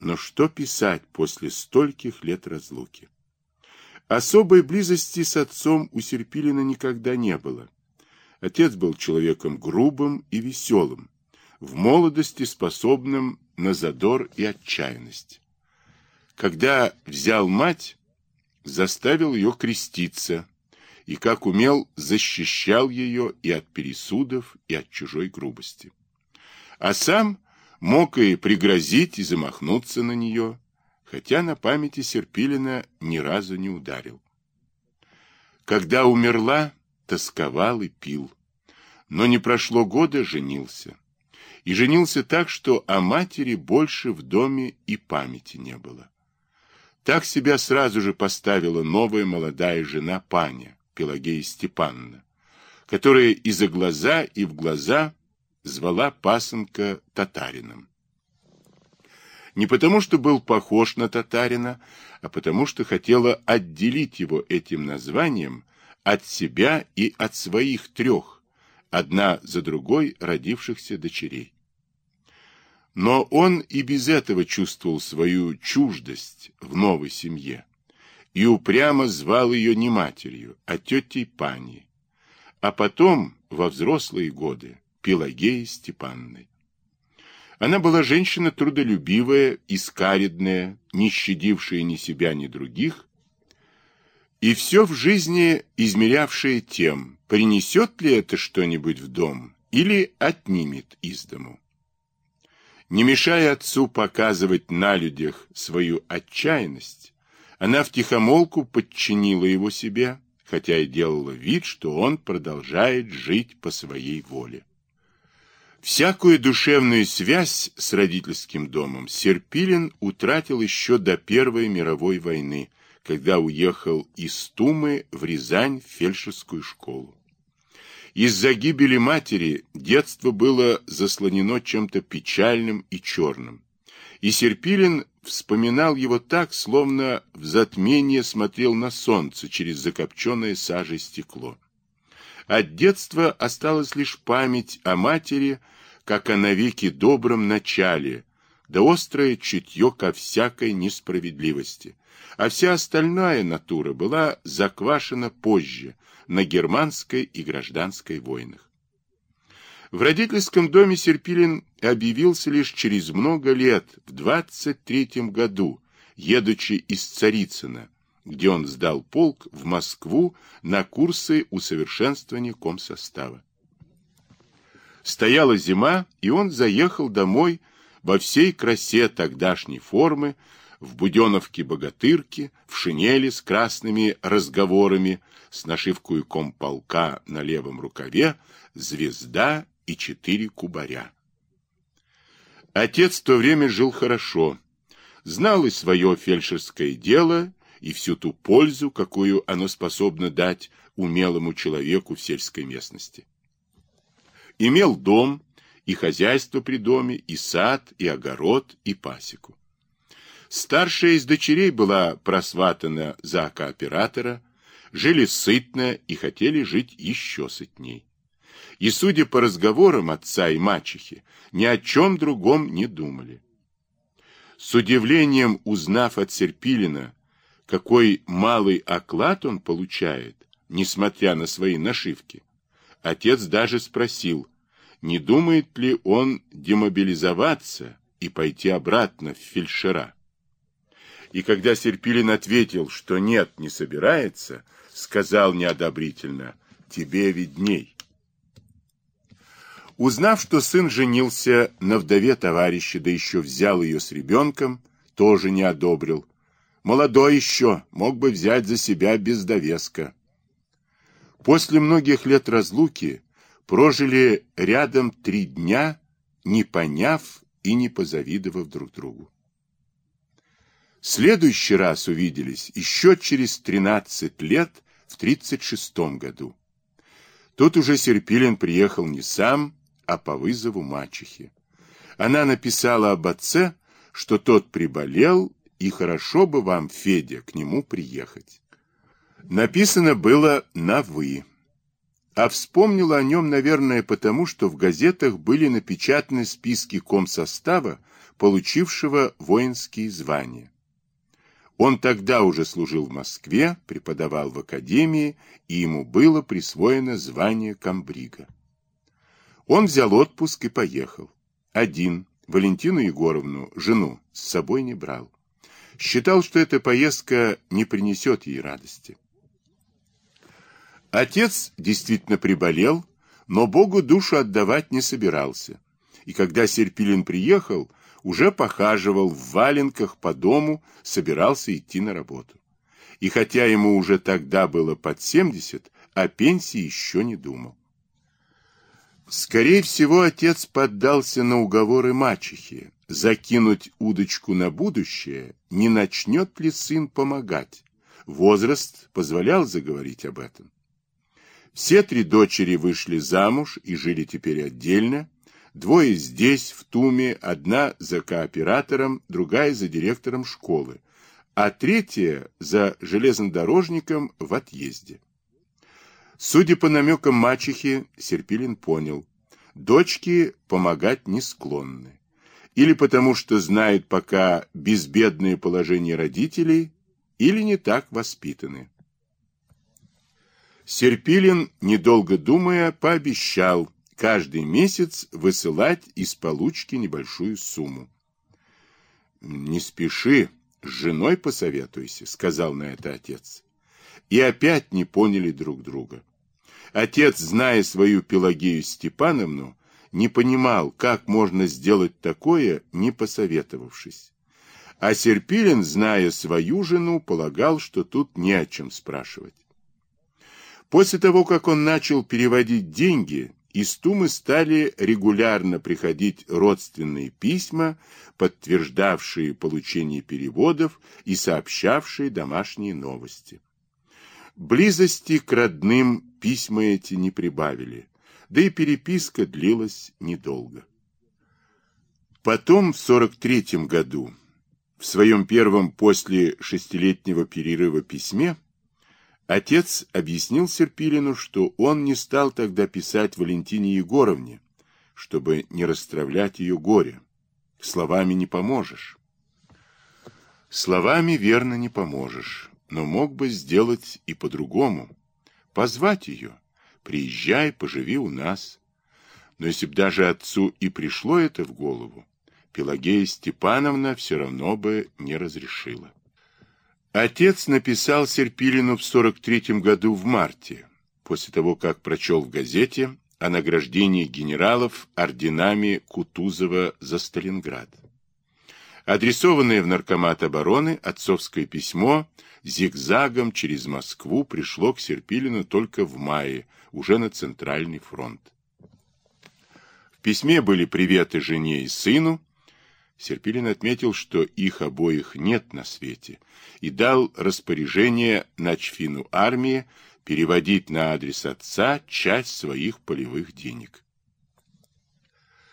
но что писать после стольких лет разлуки? Особой близости с отцом у Серпилина никогда не было. Отец был человеком грубым и веселым, в молодости способным на задор и отчаянность. Когда взял мать, заставил ее креститься, и, как умел, защищал ее и от пересудов, и от чужой грубости. А сам мог и пригрозить, и замахнуться на нее, хотя на памяти Серпилина ни разу не ударил. Когда умерла, тосковал и пил, но не прошло года, женился. И женился так, что о матери больше в доме и памяти не было. Так себя сразу же поставила новая молодая жена Паня, Пелагея Степановна, которая и за глаза, и в глаза звала пасынка татарином. Не потому, что был похож на татарина, а потому, что хотела отделить его этим названием от себя и от своих трех, одна за другой родившихся дочерей. Но он и без этого чувствовал свою чуждость в новой семье и упрямо звал ее не матерью, а тетей Пани, а потом, во взрослые годы, Пелагеей Степанной. Она была женщина трудолюбивая, искаридная, не щадившая ни себя, ни других, и все в жизни измерявшая тем, принесет ли это что-нибудь в дом или отнимет из дому. Не мешая отцу показывать на людях свою отчаянность, она втихомолку подчинила его себе, хотя и делала вид, что он продолжает жить по своей воле. Всякую душевную связь с родительским домом Серпилин утратил еще до Первой мировой войны, когда уехал из Тумы в Рязань в фельдшерскую школу. Из-за гибели матери детство было заслонено чем-то печальным и черным. И Серпилин вспоминал его так, словно в затмение смотрел на солнце через закопченное сажей стекло. От детства осталась лишь память о матери, как о навеки добром начале, да острое чутье ко всякой несправедливости. А вся остальная натура была заквашена позже, на германской и гражданской войнах. В родительском доме Серпилин объявился лишь через много лет, в 23-м году, едучи из Царицына, где он сдал полк в Москву на курсы усовершенствования комсостава. Стояла зима, и он заехал домой во всей красе тогдашней формы, в буденовке богатырки, в шинели с красными разговорами, с нашивкой комполка на левом рукаве, звезда и четыре кубаря. Отец в то время жил хорошо, знал и свое фельдшерское дело, и всю ту пользу, какую оно способно дать умелому человеку в сельской местности. Имел дом, и хозяйство при доме, и сад, и огород, и пасеку. Старшая из дочерей была просватана за кооператора, жили сытно и хотели жить еще сытней и, судя по разговорам отца и мачехи, ни о чем другом не думали. С удивлением узнав от Серпилина, какой малый оклад он получает, несмотря на свои нашивки, отец даже спросил, не думает ли он демобилизоваться и пойти обратно в фельдшера. И когда Серпилин ответил, что нет, не собирается, сказал неодобрительно, тебе видней. Узнав, что сын женился на вдове товарища, да еще взял ее с ребенком, тоже не одобрил. Молодой еще, мог бы взять за себя без довеска. После многих лет разлуки прожили рядом три дня, не поняв и не позавидовав друг другу. Следующий раз увиделись еще через 13 лет в 36 году. Тут уже Серпилин приехал не сам, а по вызову мачехи. Она написала об отце, что тот приболел, и хорошо бы вам, Федя, к нему приехать. Написано было на «вы». А вспомнила о нем, наверное, потому, что в газетах были напечатаны списки комсостава получившего воинские звания. Он тогда уже служил в Москве, преподавал в академии, и ему было присвоено звание комбрига. Он взял отпуск и поехал. Один, Валентину Егоровну, жену, с собой не брал. Считал, что эта поездка не принесет ей радости. Отец действительно приболел, но Богу душу отдавать не собирался. И когда Серпилин приехал, уже похаживал в валенках по дому, собирался идти на работу. И хотя ему уже тогда было под 70, о пенсии еще не думал. Скорее всего, отец поддался на уговоры мачехи, закинуть удочку на будущее, не начнет ли сын помогать. Возраст позволял заговорить об этом. Все три дочери вышли замуж и жили теперь отдельно. Двое здесь, в Туме, одна за кооператором, другая за директором школы, а третья за железнодорожником в отъезде. Судя по намекам мачехи, Серпилин понял, дочки помогать не склонны. Или потому что знают пока безбедное положение родителей, или не так воспитаны. Серпилин, недолго думая, пообещал каждый месяц высылать из получки небольшую сумму. «Не спеши, с женой посоветуйся», — сказал на это отец. И опять не поняли друг друга. Отец, зная свою Пелагею Степановну, не понимал, как можно сделать такое, не посоветовавшись. А Серпилин, зная свою жену, полагал, что тут не о чем спрашивать. После того, как он начал переводить деньги, из Тумы стали регулярно приходить родственные письма, подтверждавшие получение переводов и сообщавшие домашние новости. Близости к родным письма эти не прибавили, да и переписка длилась недолго. Потом, в 43 году, в своем первом после шестилетнего перерыва письме, Отец объяснил Серпилину, что он не стал тогда писать Валентине Егоровне, чтобы не расстравлять ее горе. Словами не поможешь. Словами верно не поможешь, но мог бы сделать и по-другому. Позвать ее. Приезжай, поживи у нас. Но если б даже отцу и пришло это в голову, Пелагея Степановна все равно бы не разрешила. Отец написал Серпилину в 43 году в марте, после того, как прочел в газете о награждении генералов орденами Кутузова за Сталинград. Адресованное в Наркомат обороны отцовское письмо зигзагом через Москву пришло к Серпилину только в мае, уже на Центральный фронт. В письме были приветы жене и сыну, Серпилин отметил, что их обоих нет на свете, и дал распоряжение начфину армии переводить на адрес отца часть своих полевых денег.